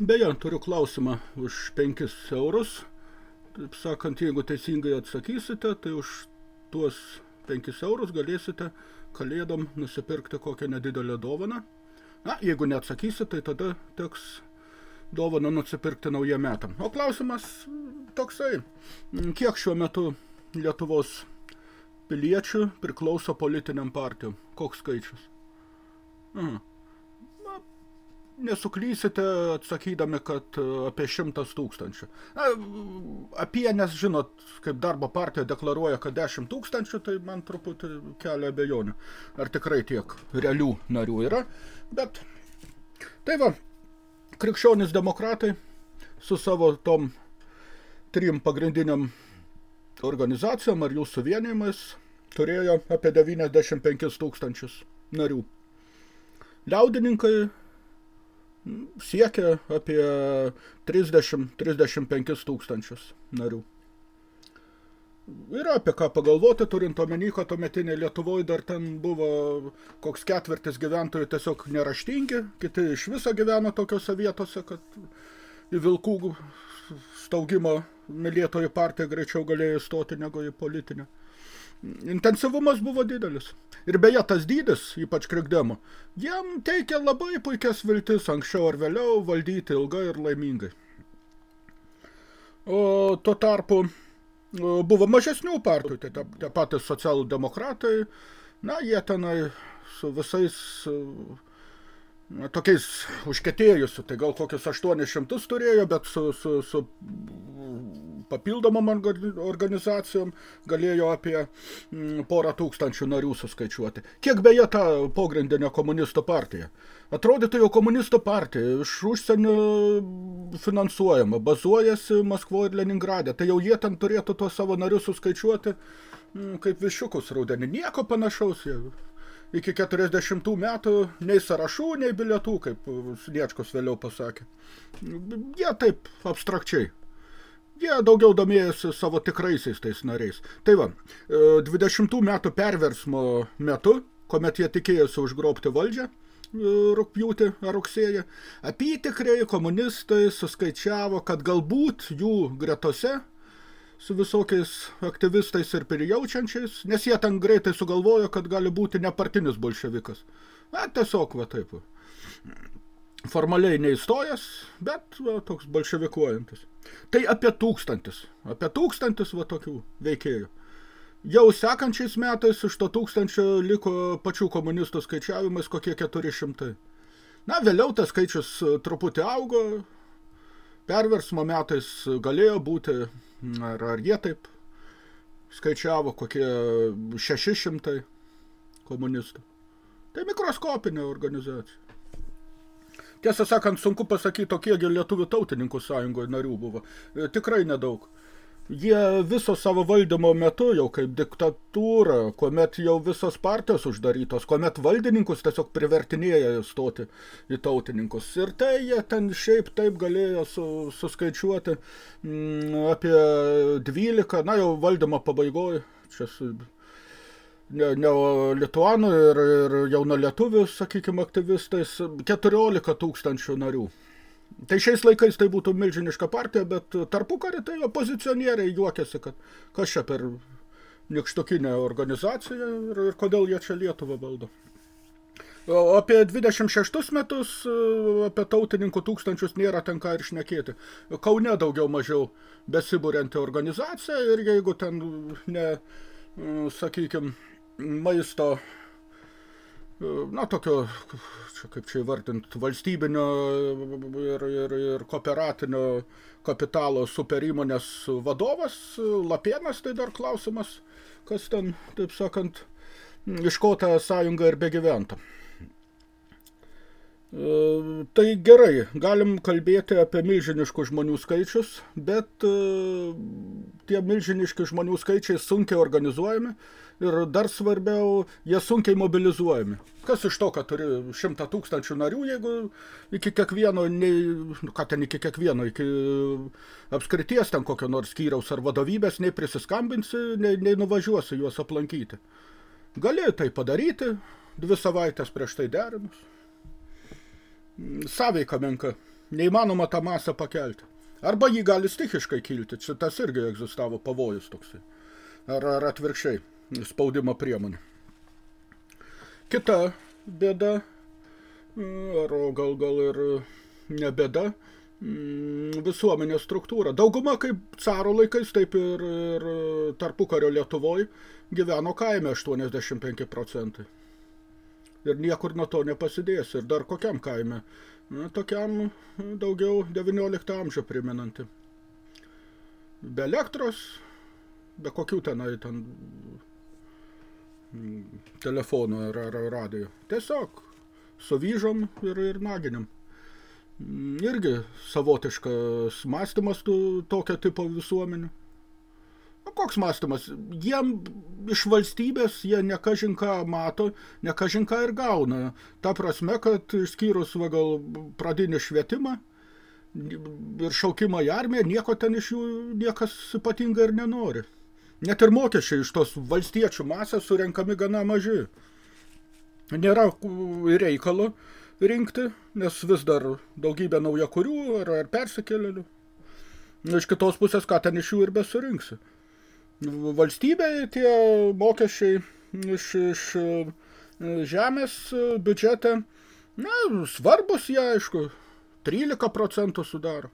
Beje, turiu klausimą už 5 eurus. Taip sakant, jeigu teisingai atsakysite, tai už tuos 5 eurus galėsite kalėdom nusipirkti kokią nedidelę dovaną. Na, jeigu neatsakysit, tai tada teks dovaną nusipirkti naujiem metam. O klausimas toksai, kiek šiuo metu Lietuvos piliečių priklauso politiniam partijom? Koks skaičius? Aha nesuklysite atsakydami, kad e, apie šimtas tūkstančių. Na, apie, nes žinot, kaip darbo partija deklaruoja, kad dešimt tūkstančių, tai man truputį kelia abejonių. Ar tikrai tiek realių narių yra, bet tai va, krikščionis demokratai su savo tom trim pagrindiniam organizacijom ar jų suvienijimais turėjo apie 95 tūkstančius narių. Liaudininkai siekia apie 30-35 tūkstančius narių. Yra apie ką pagalvoti, turint omeny, kad tuometinė Lietuvoje dar ten buvo koks ketvirtis gyventojų tiesiog neraštingi, kiti iš viso gyveno tokiose vietose, kad į vilkų staugimo mylėtojų partiją greičiau galėjo stoti negu į politinę intensyvumas buvo didelis. Ir beje, tas dydis, ypač krikdemo, jam teikia labai puikias viltis anksčiau ar vėliau valdyti ilgai ir laimingai. O tuo tarpu buvo mažesnių partijų, tai tie patys socialdemokratai, na, jie tenai su visais na, tokiais užketėjusių, tai gal kokius 800 turėjo, bet su, su, su papildomom organizacijom galėjo apie mm, porą tūkstančių narių suskaičiuoti. Kiek beje ta pogrindinė komunistų partija? Atrodytų jau komunistų partija iš užsienio finansuojama, bazuojasi Maskvoje ir Leningradė. Tai jau jie ten turėtų tuos savo narius suskaičiuoti mm, kaip višiukus raudenį. Nieko panašaus jie iki 40 metų nei sąrašų, nei bilietų, kaip Sniečkus vėliau pasakė. Jie taip abstrakčiai Jie daugiau domėjosi savo tikraisiais tais nariais. Tai va, 20 e, metų perversmo metu, kuomet jie tikėjosi užgrobti valdžią, e, rūpjūtį ar rugsėjį, apytikriai komunistai suskaičiavo, kad galbūt jų gretose su visokiais aktyvistais ir pirijaučiančiais, nes jie ten greitai sugalvojo, kad gali būti nepartinis bolševikas. Na, tiesiog va taip formaliai neįstojęs, bet va, toks bolševikuojantis. Tai apie tūkstantis, apie tūkstantis va tokių veikėjų. Jau sekančiais metais iš to tūkstančio liko pačių komunistų skaičiavimais kokie 400. Na, vėliau tas skaičius truputį augo, perversmo metais galėjo būti, ar, ar jie taip skaičiavo, kokie 600 komunistų. Tai mikroskopinė organizacija. Tiesą sakant, sunku pasakyti, kiek lietuvių tautininkų sąjungoje narių buvo. E, tikrai nedaug. Jie viso savo valdymo metu jau kaip diktatūra, kuomet jau visos partijos uždarytos, kuomet valdininkus tiesiog privertinėja stoti į tautininkus. Ir tai jie ten šiaip taip galėjo su, suskaičiuoti mm, apie 12, na jau valdymo pabaigoje, čia su ne, ne ir, ir jauna lietuvių, sakykime, aktyvistais, 14 tūkstančių narių. Tai šiais laikais tai būtų milžiniška partija, bet tarpukarį tai opozicionieriai juokėsi, kad kas čia per nikštukinė organizacija ir, ir kodėl jie čia Lietuvą valdo. O apie 26 metus, apie tautininkų tūkstančius nėra ten ką ir šnekėti. Kaune daugiau mažiau besibūrenti organizacija ir jeigu ten ne, sakykime, maisto, na, tokio, čia kaip čia įvardint, valstybinio ir, ir, ir kooperatinio kapitalo superįmonės vadovas, Lapienas, tai dar klausimas, kas ten, taip sakant, iš ko ta sąjunga ir begyventa. Tai gerai, galim kalbėti apie milžiniškus žmonių skaičius, bet tie milžiniški žmonių skaičiai sunkiai organizuojami, ir dar svarbiau, jie sunkiai mobilizuojami. Kas iš to, kad turi šimtą tūkstančių narių, jeigu iki kiekvieno, nei, nu, ką ten iki kiekvieno, iki apskrities ten kokio nors skyriaus ar vadovybės, nei prisiskambinsi, nei, nei nuvažiuosi juos aplankyti. Gali tai padaryti, dvi savaitės prieš tai derinus. Sąveika menka neįmanoma tą masę pakelti. Arba jį gali stichiškai kilti, čia tas irgi egzistavo pavojus toksai. Ar, ar atvirkščiai, spaudimo priemonė. Kita bėda, ar gal, gal ir ne bėda, visuomenės struktūra. Dauguma kaip caro laikais, taip ir, ir tarpukario Lietuvoj gyveno kaime 85 procentai. Ir niekur nuo to nepasidės. Ir dar kokiam kaime? Na, tokiam daugiau 19 amžių priminanti. Be elektros, be kokių tenai ten telefonų ar, ar radio. Tiesiog suvyžom ir, ir naginėm. Mm, irgi savotiškas mąstymas tų tokio tipo visuomenių. Na, koks mąstymas? Jiem iš valstybės jie nekažinką mato, nekažinką ir gauna. Ta prasme, kad išskyrus va, gal pradinį švietimą ir šaukimą į armiją, nieko ten iš jų niekas ypatingai ir nenori. Net ir mokesčiai iš tos valstiečių masės surenkami gana maži. Nėra reikalo rinkti, nes vis dar daugybė naujakurių ar, ar persikėlėlių. Iš kitos pusės, ką ten iš jų ir besurinksi valstybei tie mokesčiai iš, iš e, žemės biudžete, na, svarbus jie, aišku, 13 procentų sudaro.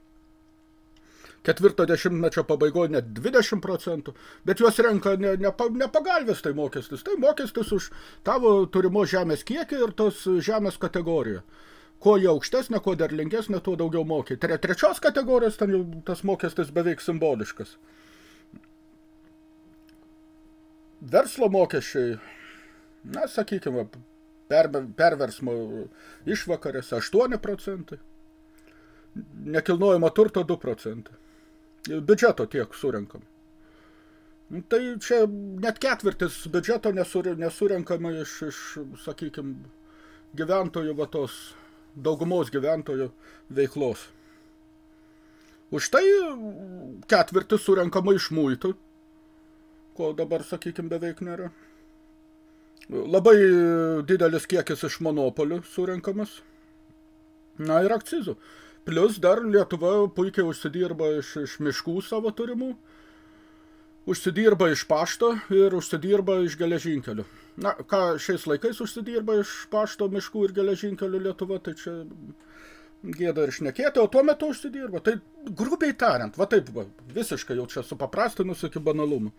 Ketvirto dešimtmečio pabaigoje net 20 procentų, bet juos renka ne, ne, ne pagalvės tai mokestis, tai mokestis už tavo turimo žemės kiekį ir tos žemės kategoriją. Kuo jie aukštesnė, kuo derlingesnė, tuo daugiau mokiai. Tre, trečios kategorijos ten jau tas mokestis beveik simboliškas. Verslo mokesčiai, na, sakykime, per, perversmo išvakarėse 8 procentai, nekilnojamo turto 2 procentai. Biudžeto tiek surenkam. Tai čia net ketvirtis biudžeto nesur, nesurenkama iš, iš sakykime, gyventojų vatos, daugumos gyventojų veiklos. Už tai ketvirtis surenkama iš muitų, ko dabar, sakykime, beveik nėra. Labai didelis kiekis iš monopolių surenkamas. Na ir akcizų. Plius dar Lietuva puikiai užsidirba iš, iš miškų savo turimų, užsidirba iš pašto ir užsidirba iš geležinkelių. Na, ką šiais laikais užsidirba iš pašto, miškų ir geležinkelių Lietuva, tai čia gėda ir šnekėti, o tuo metu užsidirba. Tai grubiai tariant, va taip, va, visiškai jau čia supaprastinus iki banalumų.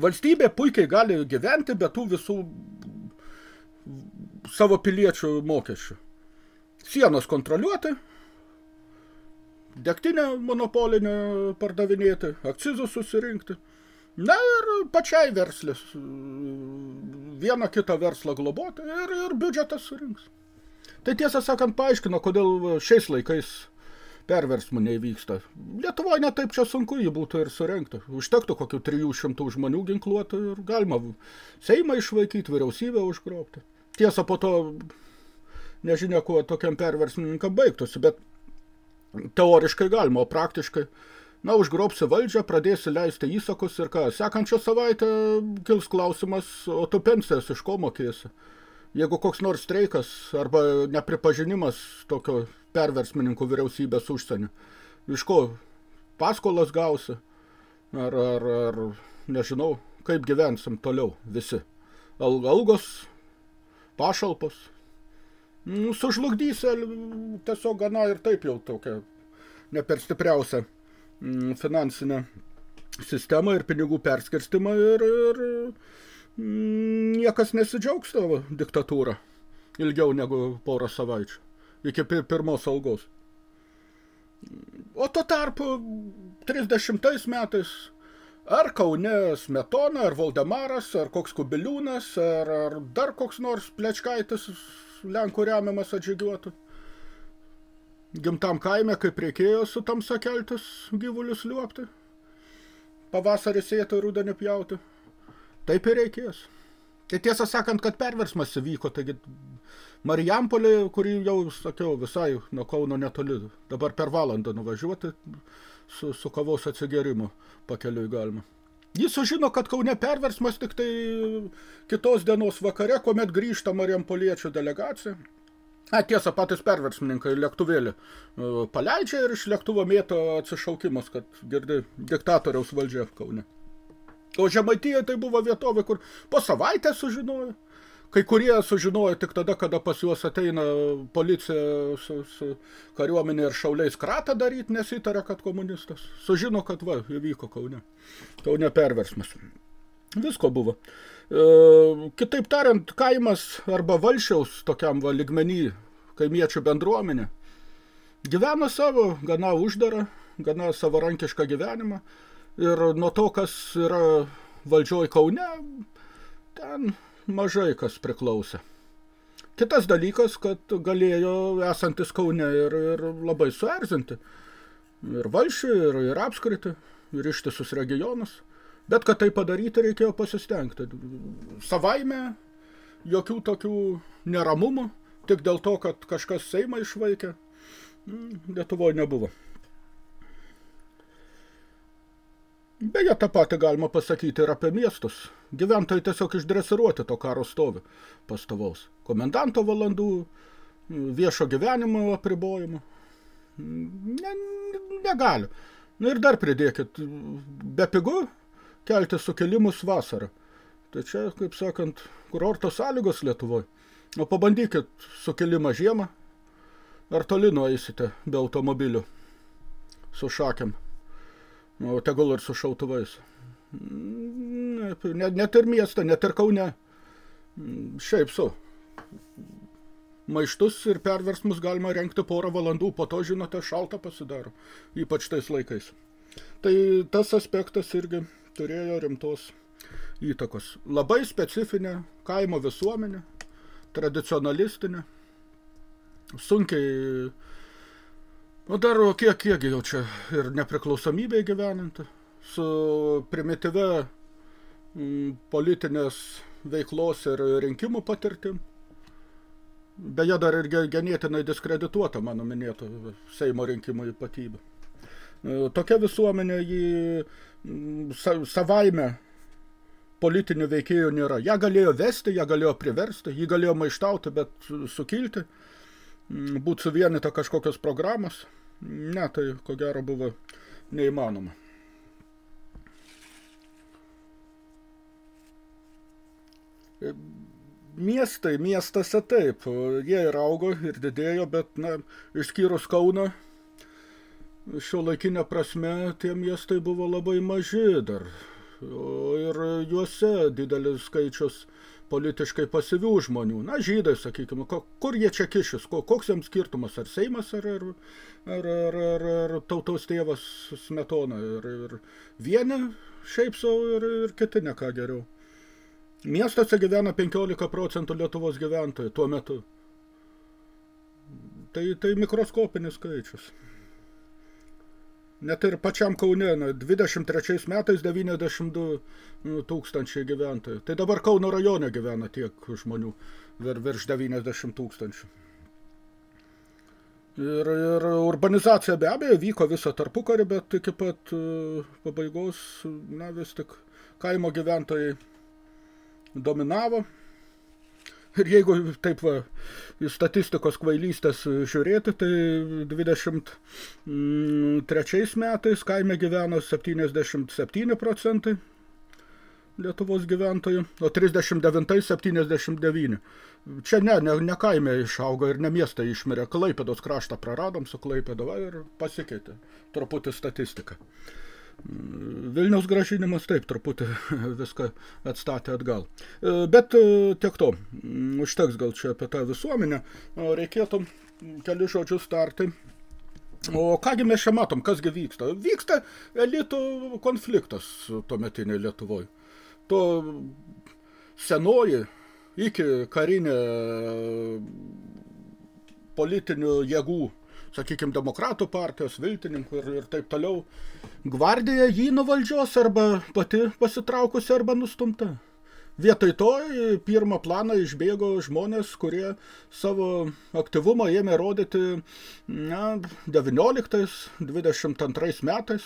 Valstybė puikiai gali gyventi be tų visų savo piliečių mokesčių. Sienos kontroliuoti, degtinę monopolinę pardavinėti, akcizus susirinkti. Na ir pačiai verslis, vieną kitą verslą globoti ir, ir biudžetas surinks. Tai tiesą sakant paaiškino, kodėl šiais laikais perversmų neįvyksta. Lietuvoje netaip čia sunku jį būtų ir surengti. Užtektų kokių 300 žmonių ginkluotų ir galima Seimą išvaikyti, vyriausybę užgrobti. Tiesa, po to nežinia, kuo tokiam perversmininkam baigtųsi, bet teoriškai galima, o praktiškai na, užgrobsi valdžią, pradėsi leisti įsakus ir ką. Sekančią savaitę kils klausimas, o tu pensijas iš ko mokėsi? Jeigu koks nors streikas arba nepripažinimas tokio perversmininkų vyriausybės užsienio, iš ko paskolas gausi, ar, ar, ar nežinau, kaip gyvensim toliau visi. Al, algos, pašalpos, nu, sužlugdys tiesiog gana ir taip jau tokia ne per stipriausia mm, finansinė sistema ir pinigų perskirstimą ir, ir niekas nesidžiaugs tavo diktatūrą ilgiau negu porą savaičių, iki pirmos algos. O tuo tarpu 30 metais ar Kaune Smetona, ar Valdemaras, ar koks Kubiliūnas, ar, ar dar koks nors plečkaitis Lenkų remiamas atžygiuotų. Gimtam kaime, kaip reikėjo su tamsa keltis gyvulius liuopti. Pavasarį sėti, rudenį pjauti. Taip ir reikės. Tai tiesą sakant, kad perversmas vyko, taigi Marijampolė, kurį jau sakiau, visai nuo Kauno netoli, dabar per valandą nuvažiuoti su, su kavos atsigerimu pakeliui galima. Jis sužino, kad Kaune perversmas tik tai kitos dienos vakare, kuomet grįžta Marijampoliečių delegacija, A, tiesa, patys perversmininkai lėktuvėlį e, paleidžia ir iš lėktuvo mėto atsišaukimas, kad girdi diktatoriaus valdžia Kaune. O Žemaitija tai buvo vietovė, kur po savaitę sužinojo. Kai kurie sužinojo tik tada, kada pas juos ateina policija su, su kariuomenė ir šauliais kratą daryti, nes įtaria, kad komunistas. Sužino, kad va, įvyko Kaune. Kaune perversmas. Visko buvo. E, kitaip tariant, kaimas arba valšiaus tokiam va ligmenį kaimiečių bendruomenė gyvena savo gana uždarą, gana savarankišką gyvenimą ir nuo to, kas yra valdžioj Kaune, ten mažai kas priklausė. Kitas dalykas, kad galėjo esantis Kaune ir, ir labai suerzinti. Ir valšį, ir, ir apskritį, ir ištisus regionus. Bet kad tai padaryti, reikėjo pasistengti. Savaime jokių tokių neramumų, tik dėl to, kad kažkas Seimą išvaikė, mm, Lietuvoje nebuvo. Beje, tą patį galima pasakyti ir apie miestus. Gyventojai tiesiog išdresiruoti to karo stovi pastovaus. Komendanto valandų, viešo gyvenimo apribojimo. Ne, negali. Na ir dar pridėkit, be pigų kelti sukelimus vasarą. Tai čia, kaip sakant, kurorto sąlygos Lietuvoje. O pabandykit sukelimą žiemą, ar toli nueisite be automobilių su šakėm, o tegul ir su šautuvais. Net, net ir miestą, net ir Kaune. Šiaip su. Maištus ir perversmus galima renkti porą valandų, po to, žinote, šalta pasidaro, ypač tais laikais. Tai tas aspektas irgi turėjo rimtos įtakos. Labai specifinė kaimo visuomenė, tradicionalistinė, sunkiai, nu dar kiek, kiek jau čia ir nepriklausomybėje gyvenanti, su primityve m, politinės veiklos ir rinkimų patirtim. Beje, dar ir genėtinai diskredituota mano minėto Seimo rinkimų ypatybė. Tokia visuomenė jį savaime politinių veikėjų nėra. Ja galėjo vesti, ja galėjo priversti, jį galėjo maištauti, bet sukilti, būti suvienyta kažkokios programos. Ne, tai ko gero buvo neįmanoma. Miestai, miestuose taip, jie ir augo ir didėjo, bet, na, išskyrus Kauną, šio laikinė prasme tie miestai buvo labai maži dar. O ir juose didelis skaičius politiškai pasivių žmonių. Na, žydai, sakykime, kur jie čia kišis, koks jiems skirtumas, ar Seimas, ar, ar, ar, ar, ar, ar tautos tėvas Smetona. Ir, ir vieni šiaip savo ir, ir kiti ne ką geriau. Miestuose gyvena 15 procentų Lietuvos gyventojų tuo metu. Tai, tai mikroskopinis skaičius. Net ir pačiam Kaune, na, 23 metais 92 nu, tūkstančiai gyventojų. Tai dabar Kauno rajone gyvena tiek žmonių, vir, virš 90 tūkstančių. Ir, ir urbanizacija be abejo vyko visą tarpukarį, bet iki pat uh, pabaigos, na, vis tik kaimo gyventojai dominavo. Ir jeigu taip va, statistikos kvailystės žiūrėti, tai 23 mm, metais kaime gyveno 77 procentai Lietuvos gyventojų, o 39 79. Čia ne, ne, ne kaime išaugo ir ne miestą išmirė. Klaipėdos kraštą praradom su Klaipėdova ir pasikeitė truputį statistika. Vilniaus gražinimas taip truputį viską atstatė atgal. E, bet e, tiek to, mm, užteks gal čia apie tą visuomenę, reikėtų keli žodžius tarti. O kągi mes čia matom, kasgi vyksta? Vyksta elitų konfliktas tuometinė Lietuvoje. To senoji iki karinė politinių jėgų sakykime, demokratų partijos, viltininkų ir, ir taip toliau, gvardija jį nuo valdžios arba pati pasitraukusi arba nustumta. Vietoj to į pirmą planą išbėgo žmonės, kurie savo aktyvumą ėmė rodyti na, 19-22 metais,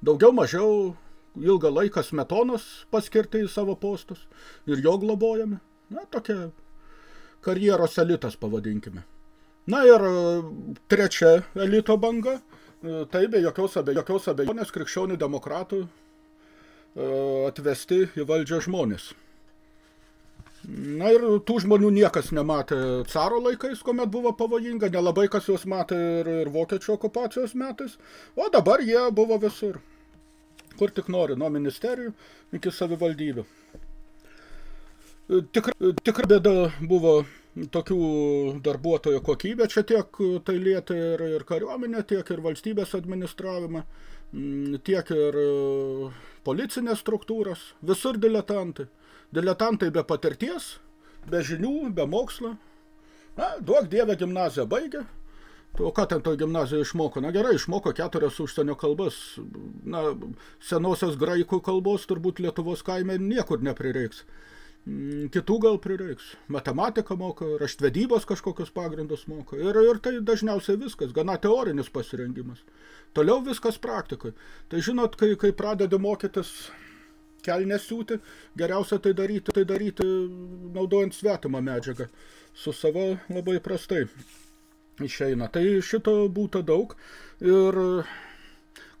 daugiau mažiau ilgą laiką smetonos paskirti į savo postus ir jo globojami. Na, tokia karjeros elitas, pavadinkime. Na ir trečia elito banga, tai be jokios, abe, jokios abejonės krikščionių demokratų atvesti į valdžią žmonės. Na ir tų žmonių niekas nematė caro laikais, kuomet buvo pavojinga, nelabai kas juos matė ir, ir vokiečių okupacijos metais, o dabar jie buvo visur, kur tik nori, nuo ministerijų iki savivaldybių. Tikra, tikra bėda buvo tokių darbuotojų kokybė, čia tiek tai lietė ir, ir kariuomenė, tiek ir valstybės administravimą, tiek ir policinės struktūros, visur diletantai diletantai be patirties, be žinių, be mokslo. Na, duok dievę gimnaziją baigė. O ką ten toj gimnazijoje išmoko? Na gerai, išmoko keturias užsienio kalbas. Na, senosios graikų kalbos turbūt Lietuvos kaime niekur neprireiks. Mm, kitų gal prireiks. Matematiką moka, raštvedybos kažkokius pagrindus moka. Ir, ir tai dažniausiai viskas, gana teorinis pasirengimas. Toliau viskas praktikoje. Tai žinot, kai, kai pradedi mokytis kelnes siūti, geriausia tai daryti, tai daryti naudojant svetimą medžiagą. Su savo labai prastai išeina. Tai šito būtų daug ir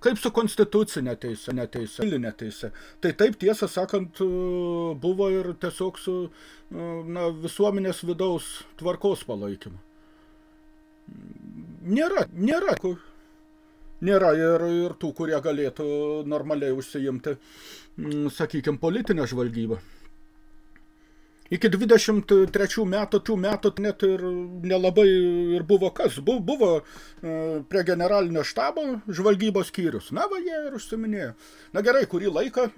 kaip su konstitucinė teise, neteise, pilinė teise. Tai taip tiesą sakant buvo ir tiesiog su na, visuomenės vidaus tvarkos palaikymu. Nėra, nėra nėra ir, ir tų, kurie galėtų normaliai užsiimti, sakykime, politinę žvalgybą. Iki 23 metų, tų metų net ir nelabai ir buvo kas. Bu, buvo e, prie generalinio štabo žvalgybos skyrius. Na, va, jie ir užsiminėjo. Na gerai, kurį laiką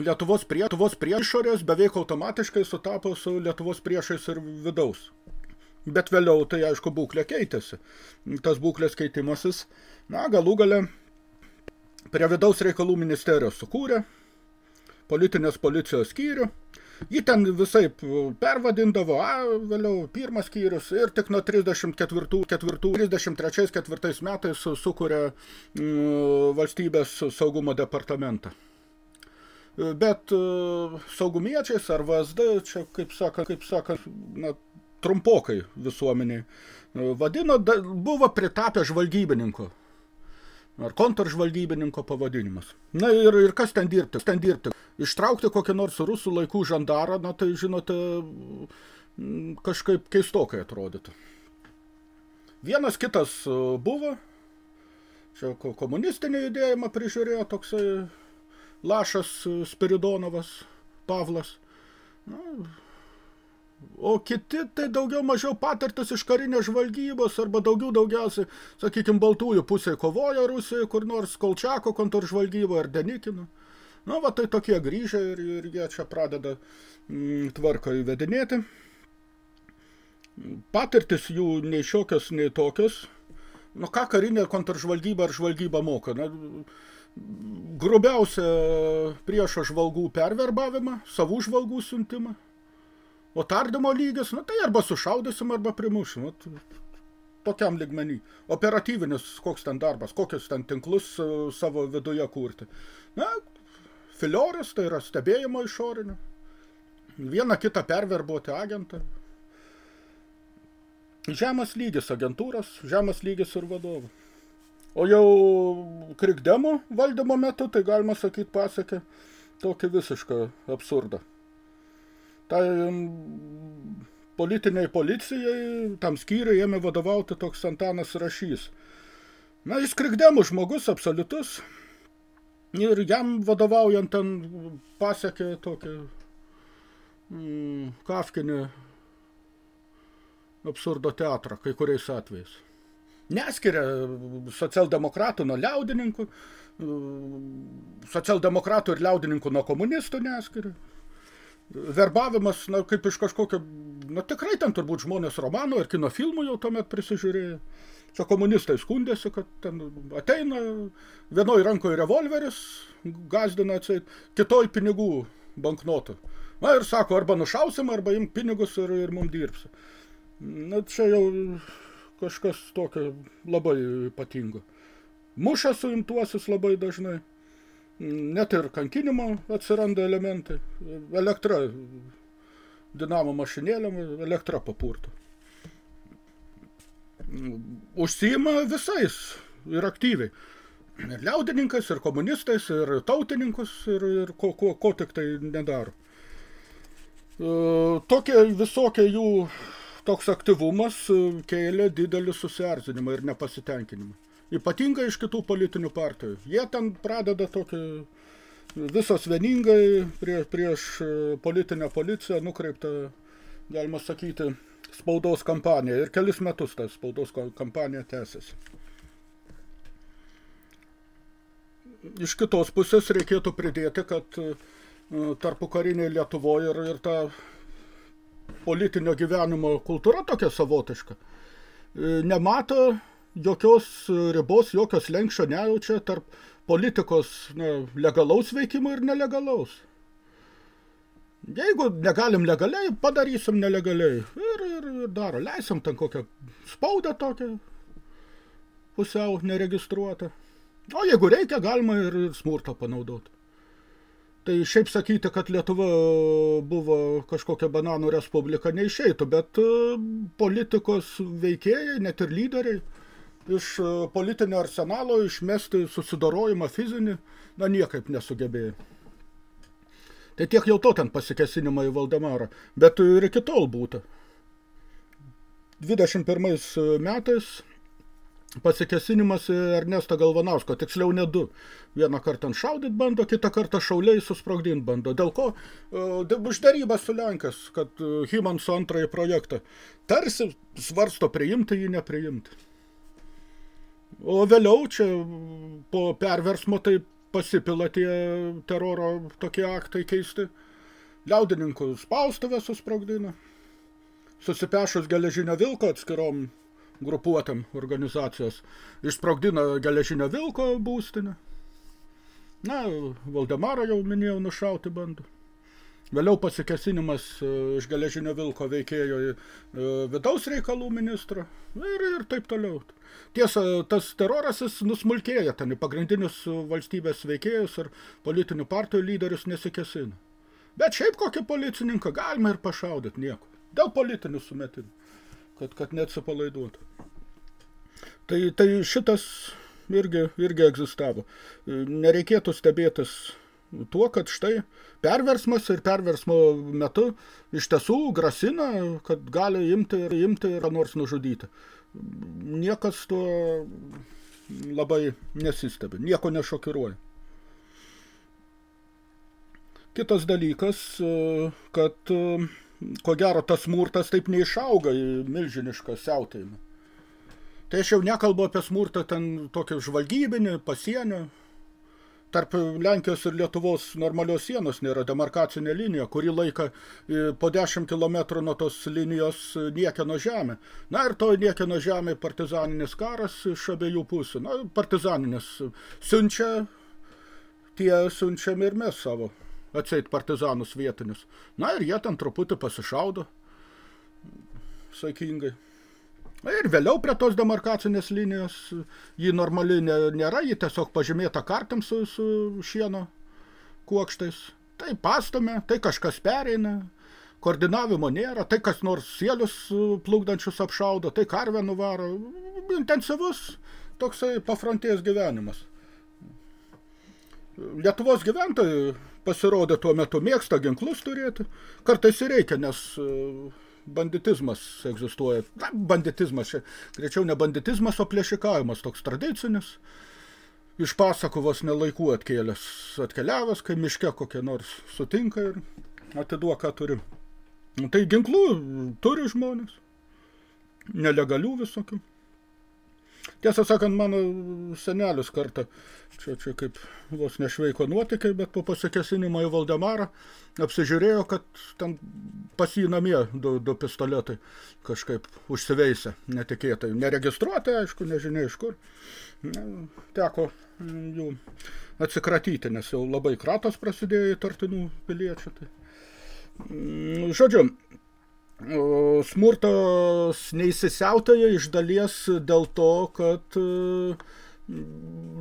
Lietuvos, prie, Lietuvos priešorės beveik automatiškai sutapo su Lietuvos priešais ir vidaus. Bet vėliau tai, aišku, būklė keitėsi. Tas būklės keitimasis, na, galų gale prie vidaus reikalų ministerijos sukūrė politinės policijos skyrių. Jį ten visai pervadindavo, a, vėliau pirmas skyrius ir tik nuo 34-33 metais sukūrė mm, valstybės saugumo departamentą. Bet saugumiečiais ar VSD, čia, kaip sakant, kaip sakant na, trumpokai visuomeniai. Vadino, buvo pritapę žvalgybininko. Ar kontržvalgybininko pavadinimas. Na ir, ir kas ten dirbti? Ten dirbti. Ištraukti kokį nors rusų laikų žandarą, na tai žinote, kažkaip keistokai atrodytų. Vienas kitas e, buvo, čia komunistinį judėjimą prižiūrėjo toksai Lašas Spiridonovas, Pavlas. Na, O kiti tai daugiau mažiau patirtis iš karinės žvalgybos arba daugiau daugiausiai, sakykime, baltųjų pusėje kovoja Rusijoje, kur nors Kolčiako kontržvalgybo ar Denikino. Na, va tai tokie grįžę ir, ir jie čia pradeda mm, tvarką įvedinėti. Patirtis jų nei šiokios, nei tokios. Nu, ką karinė kontržvalgyba ar žvalgyba moka? Na, grubiausia priešo žvalgų perverbavimą, savų žvalgų siuntimą. O tardymo lygis, nu tai arba sušaudysim, arba primušim. Tokiam ligmenį. Operatyvinis, koks ten darbas, kokius ten tinklus e, savo viduje kurti. Na, filioris, tai yra stebėjimo išorinio. Vieną kitą perverbuoti agentą. Žemas lygis agentūros, žemas lygis ir vadovų. O jau krikdemo valdymo metu, tai galima sakyti, pasakė tokį visišką absurdą tai politiniai policijai, tam skyriui ėmė vadovauti toks Antanas Rašys. Na, jis krikdemų žmogus absoliutus ir jam vadovaujant ten pasiekė tokį mm, kafkinį absurdo teatrą kai kuriais atvejais. Neskiria socialdemokratų nuo liaudininkų, socialdemokratų ir liaudininkų nuo komunistų neskiria verbavimas, na, kaip iš kažkokio, na, tikrai ten turbūt žmonės romano ir kino filmų jau tuomet prisižiūrėjo. Čia komunistai skundėsi, kad ten ateina, vienoj rankoje revolveris, gazdina atseit, kitoj pinigų banknotų. Na ir sako, arba nušausim, arba imk pinigus ir, ir mum dirbsi. Na, čia jau kažkas tokio labai ypatingo. Muša suimtuosius labai dažnai net ir kankinimo atsiranda elementai. Elektra, dinamo mašinėlėm, elektra papurto. užsijima visais ir aktyviai. Ir liaudininkais, ir komunistais, ir tautininkus, ir, ir ko, ko, ko tik tai nedaro. E, tokie visokie jų toks aktyvumas e, kėlė didelį susierzinimą ir nepasitenkinimą. Ypatingai iš kitų politinių partijų. Jie ten pradeda tokį visos vieningai prie, prieš e, politinę policiją nukreiptą, galima sakyti, spaudos kampaniją. Ir kelis metus ta spaudos kampanija tęsiasi. Iš kitos pusės reikėtų pridėti, kad uh, tarpu kariniai Lietuvoje ir, ir ta politinio gyvenimo kultūra tokia savotiška. E, nemato jokios ribos, jokios lenkščio nejaučia tarp politikos na, legalaus veikimo ir nelegalaus. Jeigu negalim legaliai, padarysim nelegaliai. Ir, ir, ir daro. Leisim ten kokią spaudą tokią, pusiau neregistruotą. O jeigu reikia, galima ir, ir smurtą panaudoti. Tai šiaip sakyti, kad Lietuva buvo kažkokia bananų respublika neišeitų, bet e, politikos veikėjai, net ir lyderiai, iš e, politinio arsenalo išmesti susidorojimą fizinį, na niekaip nesugebėjo. Tai tiek jau to ten pasikesinimą į Valdemarą, bet ir iki tol būtų. 21 metais pasikesinimas Ernesto Galvanausko, tiksliau ne du. Vieną kartą šaudyt bando, kitą kartą šauliai susprogdint bando. Dėl ko uždarybas su Lenkas, kad Himanso antrąjį projektą tarsi svarsto priimti jį nepriimti. O vėliau čia po perversmo tai pasipila tie teroro tokie aktai keisti. Liaudininkų spaustuvę susprogdina. Susipešus geležinio vilko atskirom grupuotėm organizacijos išsprogdino geležinio vilko būstinę. Na, Valdemarą jau minėjau, nušauti bandų. Vėliau pasikesinimas e, iš geležinio vilko veikėjo e, vidaus reikalų ministrą ir, ir taip toliau. Tiesa, tas teroras jis nusmulkėja ten į pagrindinius valstybės veikėjus ir politinių partijų lyderius nesikesina. Bet šiaip kokį policininką galima ir pašaudyti nieko. Dėl politinių sumetimų kad, kad neatsipalaiduotų. Tai, tai šitas irgi, irgi egzistavo. Nereikėtų stebėtis tuo, kad štai perversmas ir perversmo metu iš tiesų grasina, kad gali imti ir imti ir nors nužudyti. Niekas to labai nesistebi, nieko nešokiruoja. Kitas dalykas, kad ko gero tas smurtas taip neišauga į milžinišką siautėjimą. Tai aš jau nekalbu apie smurtą ten tokį žvalgybinį, pasienio. Tarp Lenkijos ir Lietuvos normalios sienos nėra demarkacinė linija, kuri laika e, po 10 km nuo tos linijos niekieno žemė. Na ir to niekieno žemė partizaninis karas iš abiejų pusių. Na, partizaninis siunčia, tie siunčiam ir mes savo atseit partizanus vietinius. Na ir jie ten truputį pasišaudo, saikingai. Ir vėliau prie tos demarkacinės linijos ji normali nėra, ji tiesiog pažymėta kartam su, su šieno kuokštais. Tai pastumė, tai kažkas pereina, koordinavimo nėra, tai kas nors sielius plukdančius apšaudo, tai karvę nuvaro. Intensyvus toksai pafrontės gyvenimas. Lietuvos gyventojai pasirodė tuo metu mėgsta ginklus turėti. Kartais ir reikia, nes banditizmas egzistuoja. Na, banditizmas, čia greičiau ne banditizmas, o plėšikavimas toks tradicinis. Iš pasakų vos nelaikų atkėlęs, atkeliavęs, kai miške kokie nors sutinka ir atiduo, ką turi. Tai ginklų turi žmonės. Nelegalių visokių. Tiesą sakant, mano senelis kartą, čia, čia kaip vos nešveiko nuotikai, bet po pasikesinimo į Valdemarą apsižiūrėjo, kad ten pas jį namie du, du pistoletai kažkaip užsiveisė netikėtai. Neregistruoti, aišku, nežinia iš kur. Na, teko jų atsikratyti, nes jau labai kratos prasidėjo įtartinų piliečių. Tai. Žodžiu, smurtas neįsisiautėja iš dalies dėl to, kad e,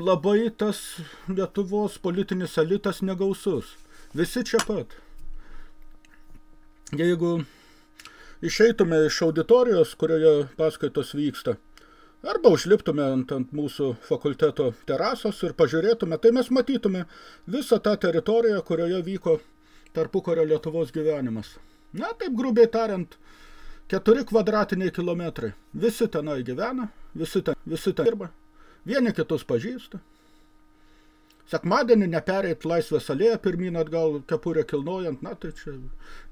labai tas Lietuvos politinis elitas negausus. Visi čia pat. Jeigu išeitume iš auditorijos, kurioje paskaitos vyksta, Arba užliptume ant, ant mūsų fakulteto terasos ir pažiūrėtume, tai mes matytume visą tą teritoriją, kurioje vyko tarpukario Lietuvos gyvenimas. Na, taip grubiai tariant, keturi kvadratiniai kilometrai. Visi tenai gyvena, visi ten, visi ten dirba, vieni kitus pažįsta. Sekmadienį nepereit laisvės alėją pirmyn atgal kepurę kilnojant, na tai čia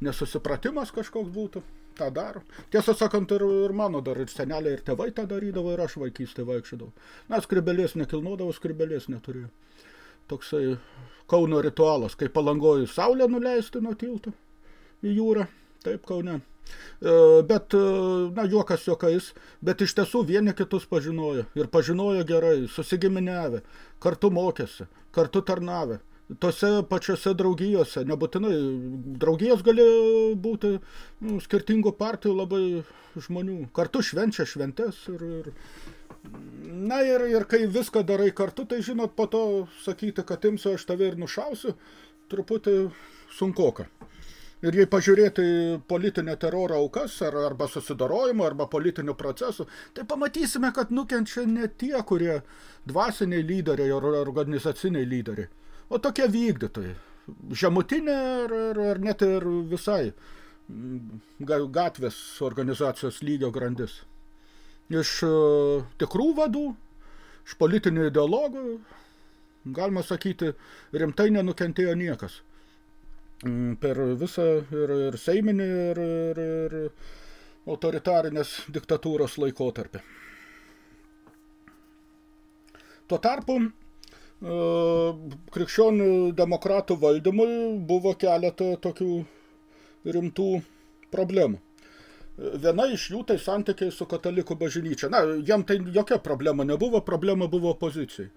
nesusipratimas kažkoks būtų tą daro. Tiesą sakant, ir, ir mano dar ir seneliai, ir tėvai tą darydavo, ir aš vaikystė vaikščiodavau. Na, skribelės nekilnodavau, skribelės neturėjau. Toksai Kauno ritualas, kai palangoju saulę nuleisti nuo tilto į jūrą, taip Kaune. E, bet, e, na, juokas juokais, bet iš tiesų vieni kitus pažinojo. Ir pažinojo gerai, susigiminiavę, kartu mokėsi, kartu tarnavę tose pačiose draugijose, nebūtinai, draugijos gali būti nu, skirtingų partijų labai žmonių, kartu švenčia šventes ir, ir Na ir, ir kai viską darai kartu, tai žinot, po to sakyti, kad imsiu aš tave ir nušausiu, truputį sunkoka. Ir jei pažiūrėti politinio teroro aukas, ar, arba susidarojimo, arba politinių procesų, tai pamatysime, kad nukenčia ne tie, kurie dvasiniai lyderiai ar organizaciniai lyderiai o tokie vykdytojai. Žemutinė ar, ar, ar net ir visai gatvės organizacijos lygio grandis. Iš uh, tikrų vadų, iš politinių ideologų, galima sakyti, rimtai nenukentėjo niekas. Mm, per visą ir, ir seiminį, ir, ir, ir autoritarinės diktatūros laikotarpį. Tuo tarpu E, krikščionių demokratų valdymui buvo keletą tokių rimtų problemų. Viena iš jų tai santykiai su katalikų bažnyčia. Na, jam tai jokia problema nebuvo, problema buvo opozicijai,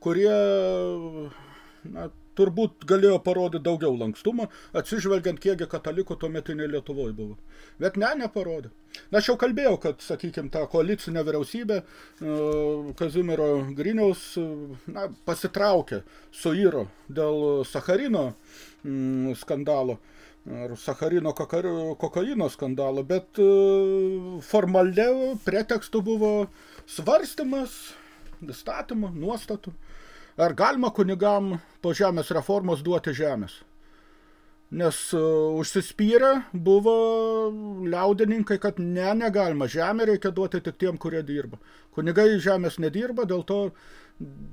kurie na, turbūt galėjo parodyti daugiau lankstumo, atsižvelgiant, kiekgi katalikų tuometinė Lietuvoje buvo. Bet ne, neparodė. Na, aš jau kalbėjau, kad, sakykime, ta koalicinė vyriausybė e, Kazimiero Griniaus e, na, pasitraukė su Iro dėl Sacharino mm, skandalo ar Sacharino kokaino skandalo, bet e, formaliau pretekstu buvo svarstymas įstatymų, nuostatų Ar galima kunigam po žemės reformos duoti žemės? Nes uh, užsispyrę buvo liaudininkai, kad ne, negalima. Žemė reikia duoti tik tiem, kurie dirba. Kunigai žemės nedirba, dėl to,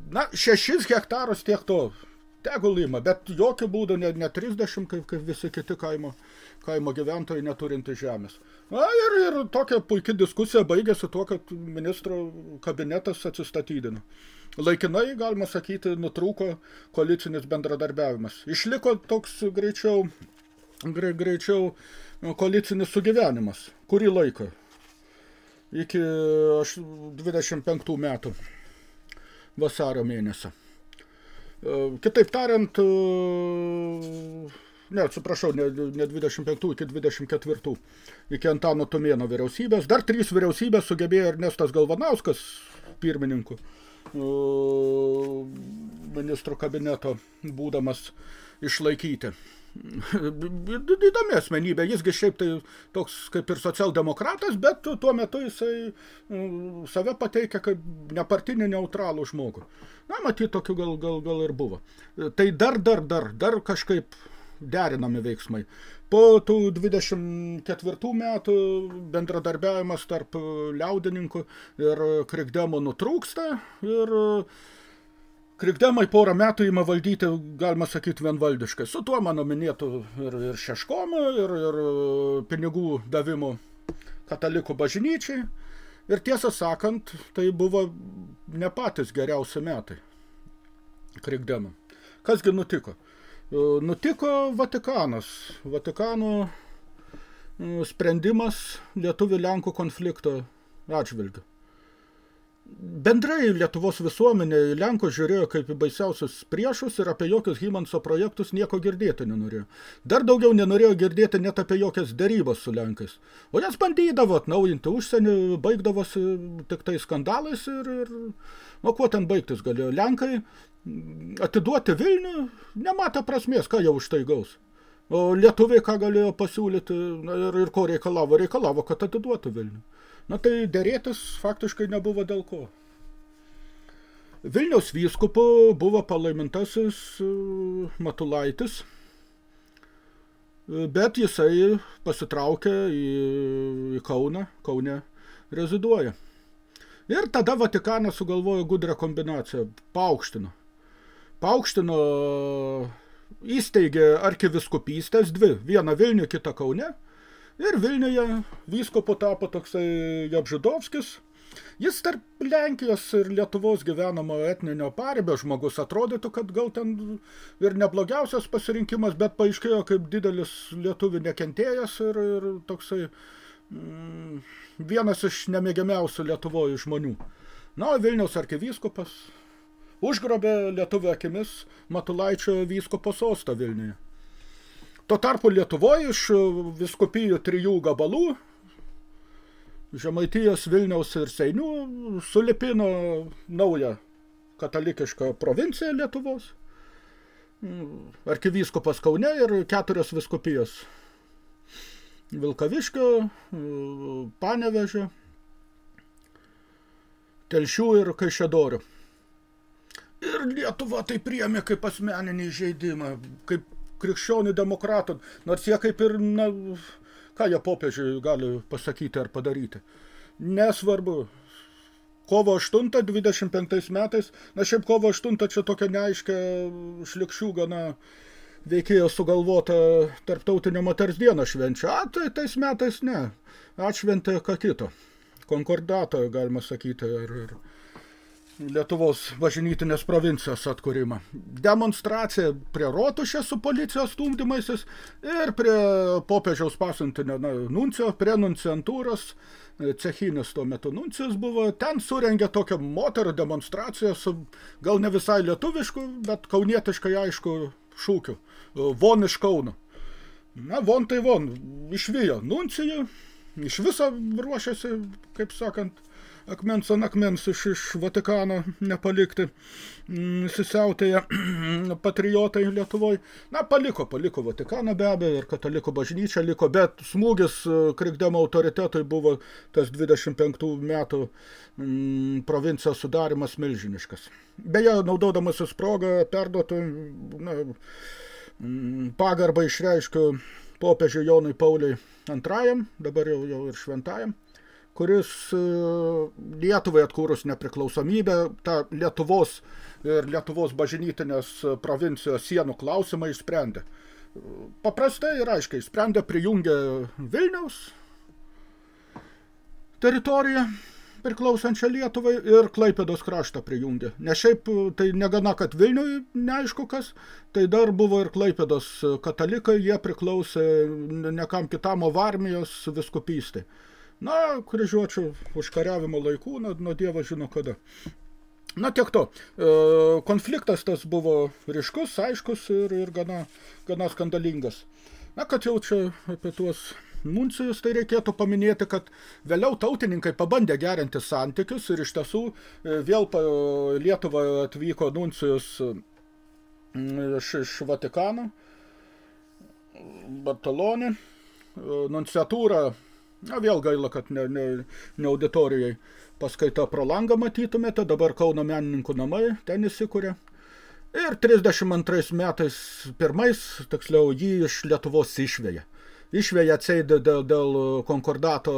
na, šešis hektarus tiek to tegul ima, bet jokių būdų ne, ne 30, kaip, kaip visi kiti kaimo, kaimo gyventojai neturinti žemės. Na ir, ir tokia puikia diskusija baigėsi tuo, kad ministro kabinetas atsistatydino laikinai, galima sakyti, nutrūko koalicinis bendradarbiavimas. Išliko toks greičiau, gre, greičiau koalicinis sugyvenimas. Kurį laiką? Iki 25 metų vasario mėnesio. E, kitaip tariant, e, ne, atsiprašau, ne, ne 25, iki 24, iki Antano Tumėno vyriausybės. Dar trys vyriausybės sugebėjo Ernestas Galvanauskas pirmininku ministro kabineto būdamas išlaikyti. Įdomi asmenybė, jisgi šiaip tai toks kaip ir socialdemokratas, bet tuo metu jisai save pateikia kaip nepartinį neutralų žmogų. Na, matyt, tokiu gal, gal, gal ir buvo. Tai dar, dar, dar, dar kažkaip derinami veiksmai. Po tų 24 metų bendradarbiavimas tarp liaudininkų ir krikdemų nutrūksta ir krikdemai porą metų ima valdyti, galima sakyti, vienvaldiškai. Su tuo mano minėtų ir, ir šeškomu, ir, ir pinigų davimu katalikų bažnyčiai. Ir tiesą sakant, tai buvo ne patys geriausi metai krikdemų. Kasgi nutiko? E, nutiko Vatikanas. Vatikano e, sprendimas lietuvių Lenkų konflikto atžvilgiu. Bendrai Lietuvos visuomenė Lenkų žiūrėjo kaip į baisiausius priešus ir apie jokius Hymanso projektus nieko girdėti nenorėjo. Dar daugiau nenorėjo girdėti net apie jokias darybas su Lenkais. O jas bandydavo atnaujinti užsienį, baigdavosi tik tai skandalais ir, ir o kuo ten baigtis galėjo. Lenkai atiduoti Vilnių, nematė prasmės, ką jau už tai gaus. O lietuviai ką galėjo pasiūlyti ir, ir ko reikalavo? Reikalavo, kad atiduotų Vilnių. Na tai dėrėtis faktiškai nebuvo dėl ko. Vilniaus vyskupu buvo palaimintasis e, Matulaitis, bet jisai pasitraukė į, į Kauną, Kaune reziduoja. Ir tada Vatikanas sugalvojo gudrą kombinaciją, paaukštino. Paaukštino, įsteigė arkiviskupystės dvi, vieną Vilnių, kitą Kaune. Ir Vilniuje vyskopu tapo toksai Jabžidovskis, Jis tarp Lenkijos ir Lietuvos gyvenamo etninio paribio žmogus atrodytų, kad gal ten ir neblogiausias pasirinkimas, bet paaiškėjo kaip didelis lietuvių nekentėjas ir, ir toksai mm, vienas iš nemėgiamiausių Lietuvoje žmonių. Na, Vilniaus arkivyskupas užgrobė lietuvio akimis Matulaičio vyskupo sostą Vilniuje. Tuo tarpu Lietuvoje iš viskupijų trijų gabalų Žemaitijos Vilniaus ir Seinių sulipino naują katalikišką provinciją Lietuvos, arkivyskupas Kaune ir keturios viskupijos Vilkaviškio, Panevežio, Telšių ir Kaišėdorių. Ir Lietuva tai priėmė kaip asmeninį žaidimą, kaip krikščionių demokratų, nors jie kaip ir na, Ką jie popiežiui gali pasakyti ar padaryti? Nesvarbu. Kovo 8, 25 metais, na šiaip kovo 8 čia tokia neaiškia šlikščių gana veikėjo sugalvota tarptautinio moters dieną švenčia. A, tai tais metais ne. Atšventė ką kito. Konkordato, galima sakyti, ir, ir Lietuvos bažnytinės provincijos atkūrimą. Demonstracija prie rotušės su policijos stumdymaisis ir prie popiežiaus pasiuntinio na, nuncio, prie nunciantūros, cechinis tuo metu nuncijus buvo, ten surengė tokią moterų demonstraciją su gal ne visai lietuvišku, bet kaunietiškai aišku šūkiu. Von iš Kauno. Na, von tai von, išvijo nuncijų, iš viso ruošiasi, kaip sakant, akmens ant akmens iš, iš Vatikano nepalikti mm, įsisiautėję patriotai Lietuvoje. Na, paliko, paliko Vatikaną be abejo ir katalikų bažnyčia liko, bet smūgis e, krikdemo autoritetui buvo tas 25 metų mm, provincijos sudarimas milžiniškas. Beje, naudodamasis progą perduotų na, mm, pagarbą išreiškiu popiežiui Jonui Pauliui antrajam, dabar jau, jau ir šventajam kuris e, Lietuvai atkūrus nepriklausomybę, ta Lietuvos ir Lietuvos bažnytinės provincijos sienų klausimą išsprendė. Paprastai ir aiškiai, sprendė prijungę Vilniaus teritoriją priklausančią Lietuvai ir Klaipėdos kraštą prijungė. Ne šiaip tai negana, kad Vilniui neaišku kas, tai dar buvo ir Klaipėdos katalikai, jie priklausė nekam kitam, o Varmijos viskupystė. Na, kryžiuočių užkariavimo laikų, nuo, nuo Dievo žino kada. Na, tiek to. E, konfliktas tas buvo ryškus, aiškus ir, ir gana, gana skandalingas. Na, kad jau čia apie tuos nuncijus, tai reikėtų paminėti, kad vėliau tautininkai pabandė gerinti santykius ir iš tiesų e, vėl pa Lietuvą atvyko nuncijus iš, iš Vatikano, Bartalonį, e, nunciatūra Na, vėl gaila, kad ne, ne, ne auditorijai paskaita pro langą matytumėte, dabar Kauno menininkų namai ten įsikūrė. Ir 32 metais pirmais, tiksliau, jį iš Lietuvos išvėja. Išvėja atsėdė dėl, dėl konkordato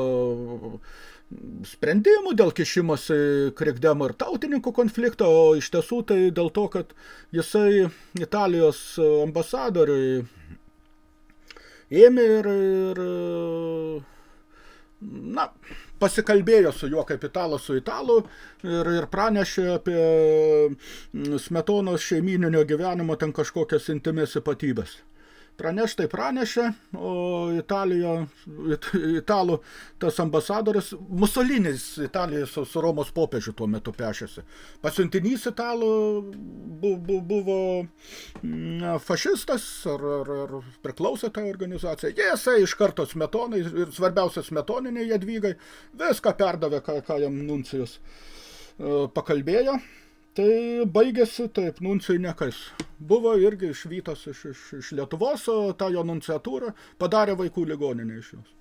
sprendimų, dėl kišimosi krikdemo ir tautininkų konflikto, o iš tiesų tai dėl to, kad jisai Italijos ambasadoriui ėmė ir, ir na, pasikalbėjo su juo kaip italas su italu ir, ir pranešė apie mm, smetonos šeimininio gyvenimo ten kažkokias intimės ypatybės praneštai pranešė, o Italijo, it, italų tas ambasadoris, Musolinis Italijos su, su Romos popiežiu tuo metu pešėsi. Pasiuntinys italų bu, bu, buvo na, fašistas ar, ar, ar priklausė tą organizaciją. Jisai iš karto smetonai ir svarbiausia smetoniniai jadvygai viską perdavė, ką, ką jam nuncijus e, pakalbėjo Tai baigėsi taip, nuncijai nekas. Buvo irgi išvytas iš, iš, iš Lietuvos, o tą jo nunciatūrą padarė vaikų ligoninė iš jos.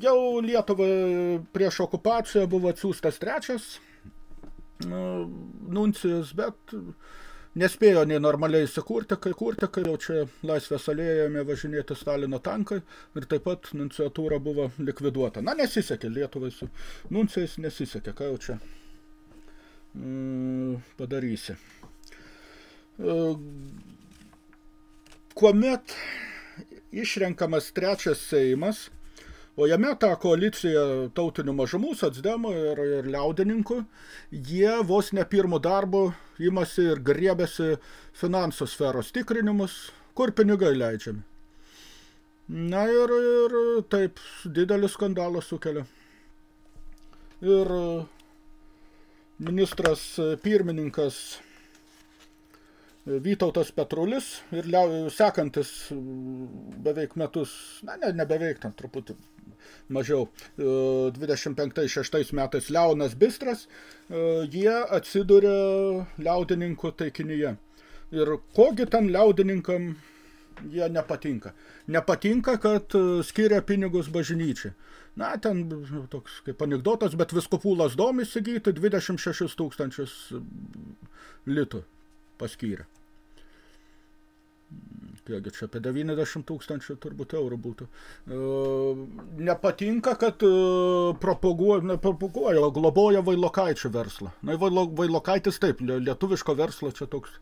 Jau Lietuvai prieš okupaciją buvo atsiųstas trečias nu, nuncijus, bet nespėjo nei normaliai įsikurti, kai kurti, kai jau čia laisvės alėjame važinėti Stalino tankai ir taip pat nunciatūra buvo likviduota. Na, nesisekė Lietuvai su nuncijais, nesisekė, ką jau čia padarysi. E, kuomet išrenkamas trečias Seimas, O jame tą koaliciją tautinių mažumų, socdemų ir, ir liaudininkų, jie vos ne pirmų darbų imasi ir griebėsi finansų sferos tikrinimus, kur pinigai leidžiami. Na ir, ir taip didelį skandalą sukelia. Ir ministras pirmininkas Vytautas Petrulis ir sekantis beveik metus, na ne, ne beveik, ten truputį mažiau, 25-6 e, metais Leonas Bistras, e, jie atsiduria liaudininkų taikinyje. Ir kogi ten liaudininkam jie nepatinka. Nepatinka, kad e, skiria pinigus bažnyčiai. Na, ten toks kaip anegdotas, bet viskupų lasdom įsigyti 26 tūkstančius litų paskyrė. Kiekgi čia apie 90 tūkstančių turbūt eurų būtų. E, nepatinka, kad e, propaguoja, ne propaguoja, o globoja Vailokaičio verslą. Na, Vailo, Vailokaitis taip, lietuviško verslo čia toks